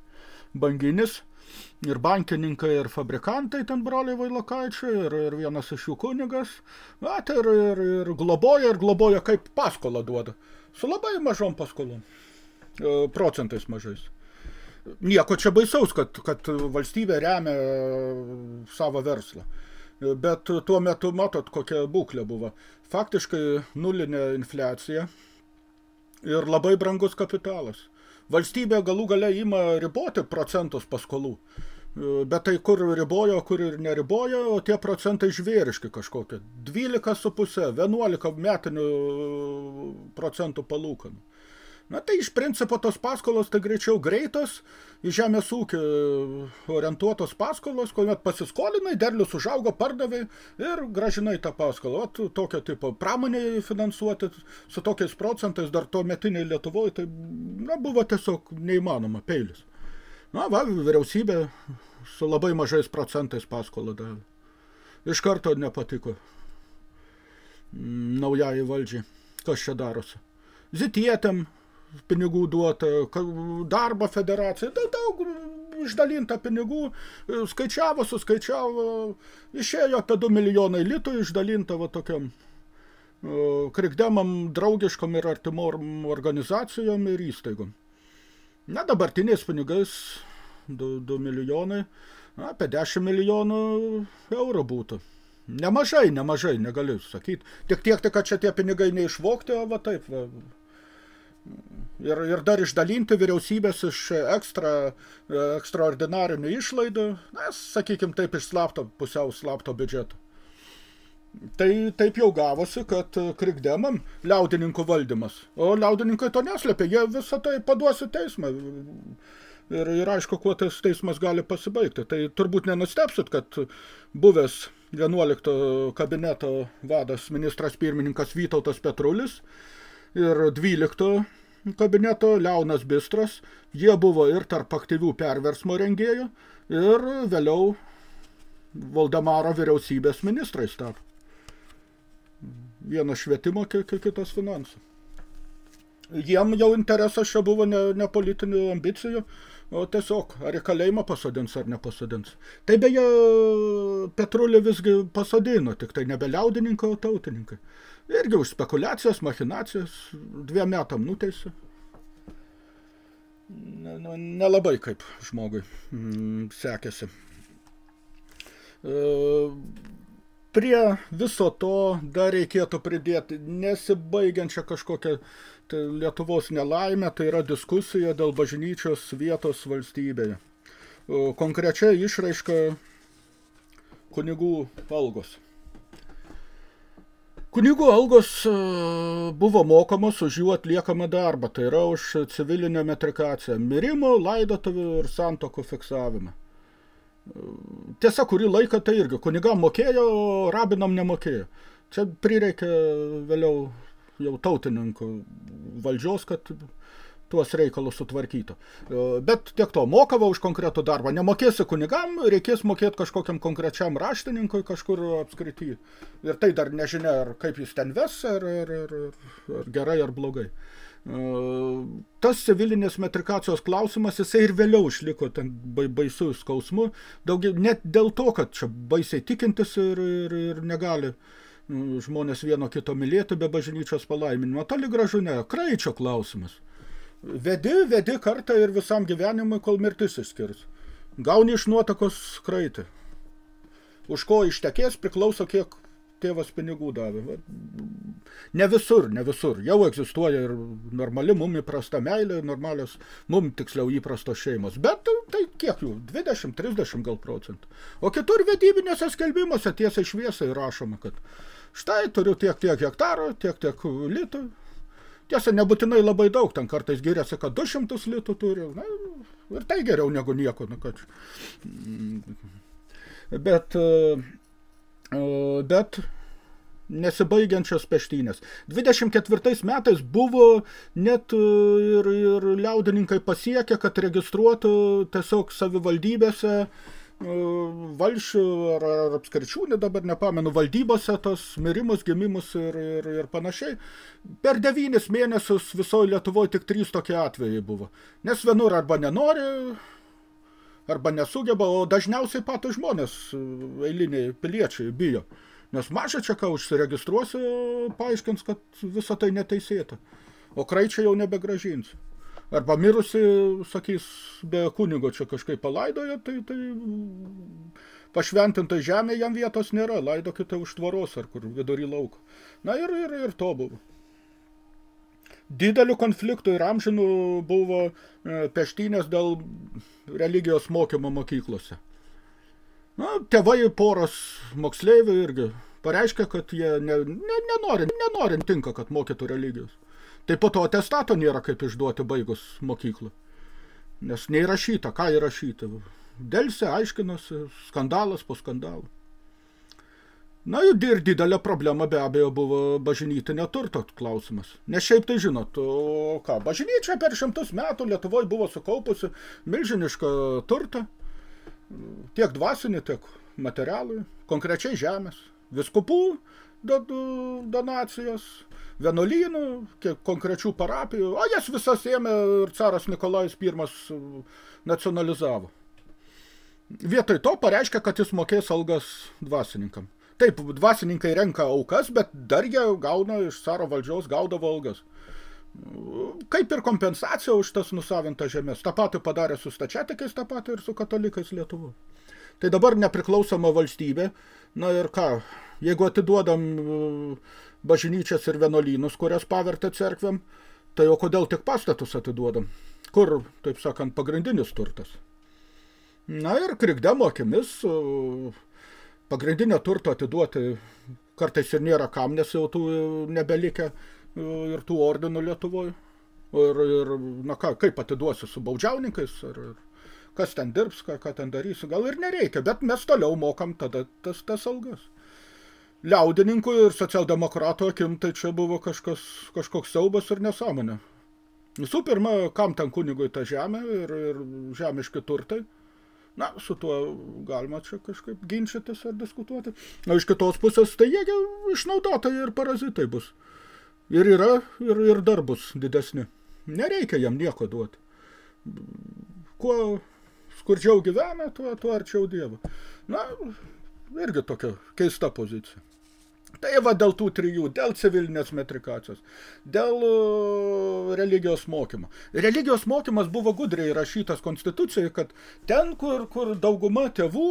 banginis. Ir bankininkai, ir fabrikantai ten broliai Vailokaičiai, ir, ir vienas iš jų kunigas. Tai ir, ir, ir globoja, ir globoja kaip paskolą duoda. Su labai mažom paskolom. E, procentais mažais nieko čia baisaus, kad, kad valstybė remia savo verslą. Bet tuo metu matot, kokia būklė buvo. Faktiškai nulinė infliacija ir labai brangus kapitalas. Valstybė galų gale ima riboti procentus paskolų. Bet tai kur ribojo, kur ir neribojo, o tie procentai žvėriški kažkokie. 12,5, 11 metinių procentų palūkanų. Na tai iš principo tos paskolos tai greičiau greitos, į žemės ūkį orientuotos paskolos, kuomet pasiskolinai, derlius užaugo, pardavai ir gražinai tą paskolą. O tokio tipo pramoniai finansuoti su tokiais procentais dar to metiniai Lietuvoje, tai na, buvo tiesiog neįmanoma peilis. Na, va, vyriausybė su labai mažais procentais paskolą davė. Iš karto nepatiko naujai valdžiai, kas čia darosi. Zitietėm pinigų duota, darbo federacija, daug, daug išdalinta pinigų, skaičiavo, suskaičiavo, išėjo apie 2 milijonai litų išdalinta va tokiam krikdemam draugiškom ir artimom organizacijom ir įstaigom. Na, dabartiniais pinigais 2, 2 milijonai, na, apie 10 milijonų eurų būtų. Nemažai, nemažai, negaliu sakyti. Tik tiek, kad čia tie pinigai neišvokti, o va taip, va, ir, ir dar išdalinti vyriausybės iš ekstra, ekstraordinarinių išlaidų, na, sakykime taip, iš slapto, pusiau slapto biudžeto. Tai taip jau gavosi, kad krikdemam liaudininkų valdymas. O liaudininkai to neslėpia, jie visą tai paduos į teismą. Ir, ir aišku, kuo tas teismas gali pasibaigti. Tai turbūt nenustepsit, kad buvęs 11 kabineto vadas ministras pirmininkas Vytautas Petrulis ir 12 kabineto Leonas Bistras, jie buvo ir tarp aktyvių perversmo rengėjų ir vėliau Valdemaro vyriausybės ministrais tapo. Vienas švietimo, kitas finansų. Jiem jau interesas čia buvo ne, ne politinių ambicijų, o tiesiog ar į kalėjimą pasodins ar nepasadins. Tai beje, Petrulį visgi pasadino, tik tai nebe liaudininkai, o tautininkai. Irgi už spekulacijas, machinacijas dviem metam nuteisė. Nelabai ne, ne kaip žmogui mm, sekėsi. E, prie viso to dar reikėtų pridėti nesibaigiančią kažkokią tai Lietuvos nelaimę, tai yra diskusija dėl bažnyčios vietos valstybėje. E, konkrečiai išraiška kunigų algos. Kunigų algos e, buvo mokamos už jų atliekamą darbą, tai yra už civilinę metrikaciją, mirimo, laidotuvių ir santokų fiksavimą. E, tiesa, kurį laiką tai irgi kunigam mokėjo, rabinam nemokėjo. Čia prireikė vėliau jau tautininkų valdžios, kad tuos reikalus sutvarkytų. Bet tiek to, mokava už konkretų darbą. Nemokėsi kunigam, reikės mokėti kažkokiam konkrečiam raštininkui kažkur apskrity. Ir tai dar nežinia, ar kaip jis ten ves, ar, ar, ar, ar gerai, ar blogai. Tas civilinės metrikacijos klausimas, jisai ir vėliau išliko ten baisų skausmu, daugiau, net dėl to, kad čia baisiai tikintis ir, ir, ir negali nu, žmonės vieno kito mylėti be bažnyčios palaiminimo. Toli gražu ne, kraičio klausimas. Vedi, vedi kartą ir visam gyvenimui, kol mirtis išskirs. Gauni iš nuotakos kraitį. Už ko ištekės priklauso, kiek tėvas pinigų davė. Ne visur, ne visur. Jau egzistuoja ir normali mum įprasta meilė, normalios mum tiksliau įprastos šeimos. Bet tai kiek jų? 20-30 gal procentų. O kitur vedybinėse skelbimuose tiesiai šviesai rašoma, kad štai turiu tiek tiek hektarų, tiek tiek litų, Tiesa, nebūtinai labai daug, ten kartais giriasi, kad 200 litų turi, na, ir tai geriau negu nieko. Nu, kad... Bet, bet nesibaigiančios peštynės. 24 metais buvo net ir, ir liaudininkai pasiekę, kad registruotų tiesiog savivaldybėse uh, valšių ar, ar apskričių, dabar nepamenu, valdybose tos mirimus, gimimus ir, ir, ir panašiai. Per devynis mėnesius visoje Lietuvoje tik trys tokie atvejai buvo. Nes vienur arba nenori, arba nesugeba, o dažniausiai patys žmonės, eiliniai piliečiai, bijo. Nes maža čia ką užsiregistruosi, paaiškins, kad visa tai neteisėta. O kraičiai jau nebegražinsi arba mirusi, sakys, be kunigo čia kažkaip palaidojo, tai, tai pašventintai žemė jam vietos nėra, laidokite už tvoros ar kur vidury lauko. Na ir, ir, ir to buvo. Didelių konfliktų ir amžinų buvo e, peštynės dėl religijos mokymo mokyklose. Na, tėvai poros moksleivių irgi pareiškia, kad jie ne, ne, nenori, nenori tinka, kad mokytų religijos. Tai po to atestato nėra kaip išduoti baigus mokyklą. Nes neįrašyta, ką įrašyti. Delsė aiškinosi, skandalas po skandalų. Na ir didelė problema be abejo buvo bažinytinė turto klausimas. Nes šiaip tai žinot, o ką, bažinyčia per šimtus metų Lietuvoje buvo sukaupusi milžinišką turtą, tiek dvasinį, tiek materialų, konkrečiai žemės, viskupų donacijos, vienuolynų, konkrečių parapijų, o jas visas ėmė ir caras Nikolajus I nacionalizavo. Vietoj to pareiškia, kad jis mokės algas dvasininkam. Taip, dvasininkai renka aukas, bet dar jie gauna iš caro valdžiaus, gaudavo algas. Kaip ir kompensacija už tas nusavintas žemės. Ta patį padarė su stačiatikais, tą patį ir su katalikais Lietuvu. Tai dabar nepriklausoma valstybė, na ir ką, jeigu atiduodam bažnyčias ir vienuolynus, kurias pavertė cerkvėm, tai o kodėl tik pastatus atiduodam? Kur, taip sakant, pagrindinis turtas? Na ir krikdemo akimis pagrindinę turtą atiduoti kartais ir nėra kam, nes jau tų nebelikę ir tų ordinų Lietuvoje. Ir, ir na ką, kaip atiduosi su baudžiauninkais, ar, kas ten dirbs, ką, ką ten darysi, gal ir nereikia, bet mes toliau mokam tada tas, tas algas liaudininkų ir socialdemokratų akim tai čia buvo kažkas, kažkoks siaubas ir nesąmonė. Visų pirma, kam ten kunigui ta žemė ir, ir žemiški turtai. Na, su tuo galima čia kažkaip ginčytis ar diskutuoti. O iš kitos pusės, tai jie išnaudotojai ir parazitai bus. Ir yra, ir, ir dar bus didesni. Nereikia jam nieko duoti. Kuo skurdžiau gyvena, tuo, tuo arčiau Dievo. Na, irgi tokia keista pozicija. Tai va dėl tų trijų, dėl civilinės metrikacijos, dėl uh, religijos mokymo. Religijos mokymas buvo gudriai rašytas konstitucijai, kad ten, kur, kur dauguma tėvų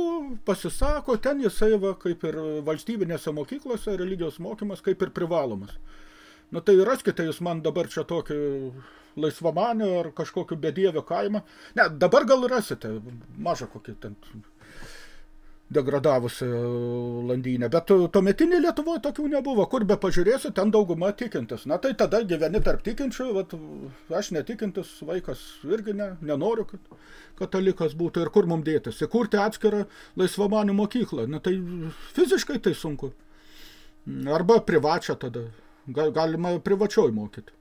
pasisako, ten jisai va, kaip ir valstybinėse mokyklose religijos mokymas kaip ir privalomas. Nu tai raskite jūs man dabar čia tokį laisvamanį ar kažkokį bedievio kaimą. Ne, dabar gal rasite, mažą kokį ten degradavusi landynė. Bet tuometinė Lietuvoje tokių nebuvo. Kur be pažiūrėsi, ten dauguma tikintis. Na tai tada gyveni tarp tikinčių, vat, aš netikintis vaikas irgi ne, nenoriu, kad katalikas būtų ir kur mums dėtis. Įkurti atskirą laisvamanių mokyklą. Na tai fiziškai tai sunku. Arba privačią tada. Galima privačioj mokyti.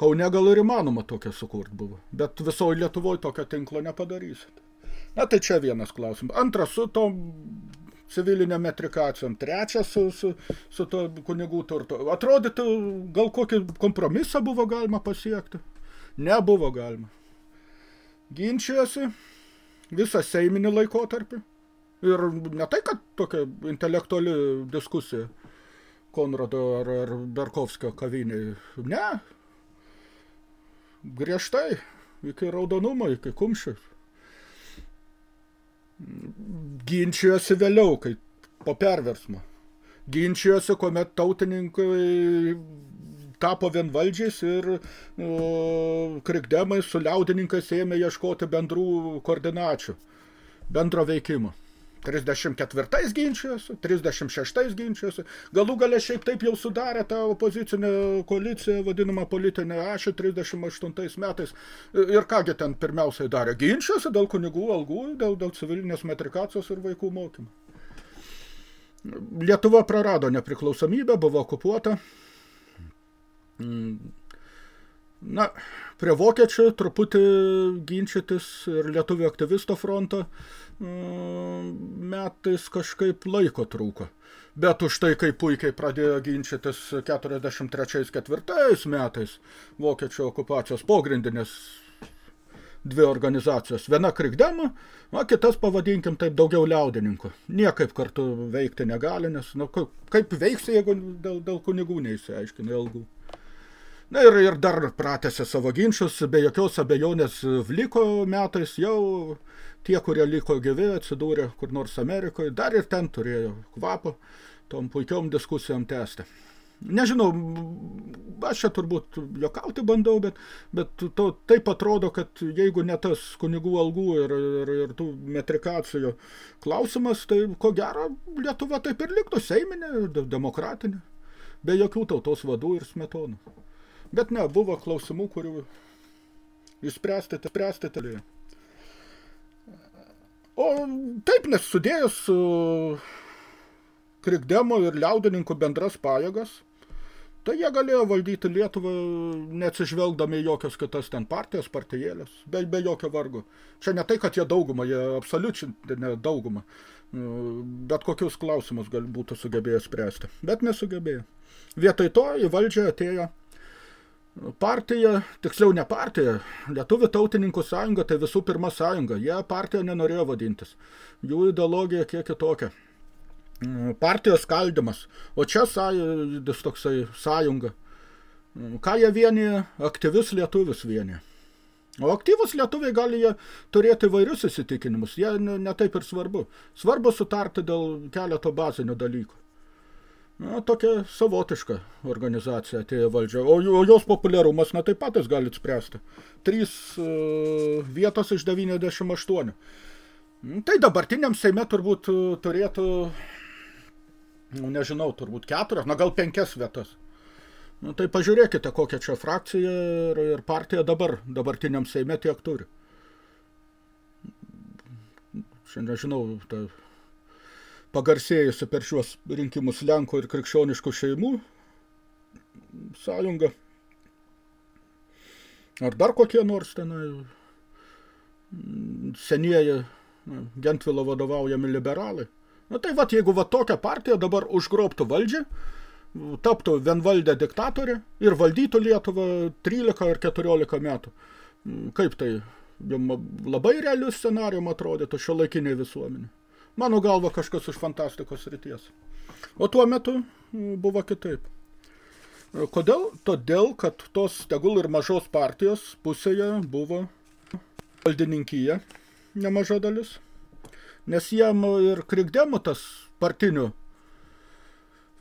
Kaune gal ir įmanoma tokia sukurt buvo. Bet visoje Lietuvoje tokio tinklo nepadarysit. Na tai čia vienas klausimas. Antras su tom civilinė metrikacijom. Trečias su, su, su to kunigų turto. Atrodytų, gal kokį kompromisą buvo galima pasiekti? Nebuvo galima. Ginčiasi visą seiminį laikotarpį. Ir ne tai, kad tokia intelektuali diskusija Konrado ar, ar Berkovskio kaviniai. Ne. Griežtai. Iki raudonumo, iki kumščių ginčijosi vėliau, kai po perversmo. Ginčijosi, kuomet tautininkai tapo vienvaldžiais ir uh, krikdemai su liaudininkais ėmė ieškoti bendrų koordinačių, bendro veikimo. 34 ginčijosi, 36 ginčijosi, galų galę šiaip taip jau sudarė tą opozicinę koaliciją, vadinamą politinę ašį 38 metais. Ir kągi ten pirmiausiai darė? Ginčijosi dėl kunigų algų, dėl, dėl civilinės metrikacijos ir vaikų mokymų. Lietuva prarado nepriklausomybę, buvo okupuota. Na, prie vokiečių truputį ginčytis ir lietuvių aktyvisto fronto metais kažkaip laiko trūko. Bet už tai, kai puikiai pradėjo ginčytis 43-4 metais vokiečių okupacijos pogrindinės dvi organizacijos. Viena krikdema, o kitas, pavadinkim, taip daugiau liaudininkų. Niekaip kartu veikti negali, nes nu, kaip veiksi, jeigu dėl, dėl kunigų neįsiaiškina ilgų. Na ir, ir dar pratęsė savo ginčius, be jokios abejonės vliko metais jau tie, kurie liko gyvi, atsidūrė kur nors Amerikoje, dar ir ten turėjo kvapą tom puikiom diskusijom tęsti. Nežinau, aš čia turbūt jokauti bandau, bet, bet to, taip atrodo, kad jeigu ne tas kunigų algų ir, ir, ir tų metrikacijų klausimas, tai ko gero Lietuva taip ir liktų seiminė, demokratinė, be jokių tautos vadų ir smetonų. Bet ne, buvo klausimų, kurių išspręsti, spręsti talėjo. O taip, nes sudėjus su krikdemo ir liaudininkų bendras pajėgas, tai jie galėjo valdyti Lietuvą neatsižvelgdami jokios kitas ten partijas, partijėlės, be, be jokio vargo. Čia ne tai, kad jie daugumą, jie absoliučiai ne daugumą, bet kokius klausimus gal būtų sugebėję spręsti, bet nesugebėjo. Vietoj to į valdžią atėjo Partija, tiksliau ne partija, Lietuvių tautininkų sąjunga, tai visų pirma sąjunga. Jie partiją nenorėjo vadintis. Jų ideologija kiek kitokia. Mm, partijos skaldimas. O čia sąjūdis toksai sąjunga. Mm, ką jie vienyje? Aktyvius lietuvius vienyje. O aktyvus lietuviai gali jie turėti vairius įsitikinimus. Jie ne, ne taip ir svarbu. Svarbu sutarti dėl keleto bazinių dalykų. Na, tokia savotiška organizacija atėjo valdžia. O, o jos populiarumas, na, taip pat jūs galit spręsti. Trys uh, vietos iš 98. Mm, tai dabartiniam Seime turbūt uh, turėtų, nu, nežinau, turbūt keturias, na gal penkias vietas. Nu, tai pažiūrėkite, kokią čia frakciją ir, ir partija dabar, dabartiniam Seime tiek turi. Čia nežinau, ta pagarsėjusi per šiuos rinkimus Lenkų ir krikščioniškų šeimų sąjunga. Ar dar kokie nors tenai senieji Gentvilo vadovaujami liberalai. Na tai vat, jeigu va tokia partija dabar užgrobtų valdžią, taptų vienvaldę diktatorę ir valdytų Lietuvą 13 ar 14 metų. Kaip tai labai realius scenarijum atrodytų šio laikiniai visuomenė. Mano galva kažkas iš fantastikos ryties. O tuo metu buvo kitaip. Kodėl? Todėl, kad tos tegul ir mažos partijos pusėje buvo valdininkyje nemaža dalis. Nes jam ir krikdemų tas partinių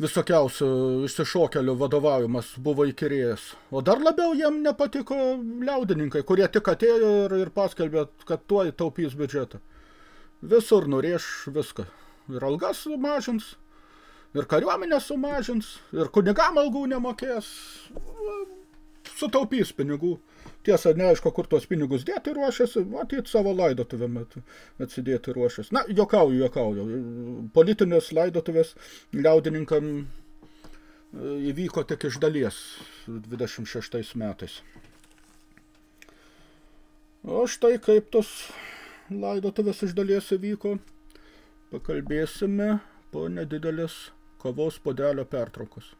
visokiausių išsišokelių vadovavimas buvo įkirėjęs. O dar labiau jam nepatiko liaudininkai, kurie tik atėjo ir, ir paskelbė, kad tuoj taupys biudžetą. Visur nurieš viską. Ir algas sumažins, ir kariuomenę sumažins, ir kunigam algų nemokės, sutaupys pinigų. Tiesa, neaišku, kur tuos pinigus dėti ruošiasi, matyt, savo laidotuvėm atsidėti ruošiasi. Na, jokauju, jokauju. Politinės laidotuvės liaudininkam e, įvyko tik iš dalies 26 metais. O štai kaip tos laidotuvės iš dalies įvyko, pakalbėsime po nedidelės kavos podelio pertraukos.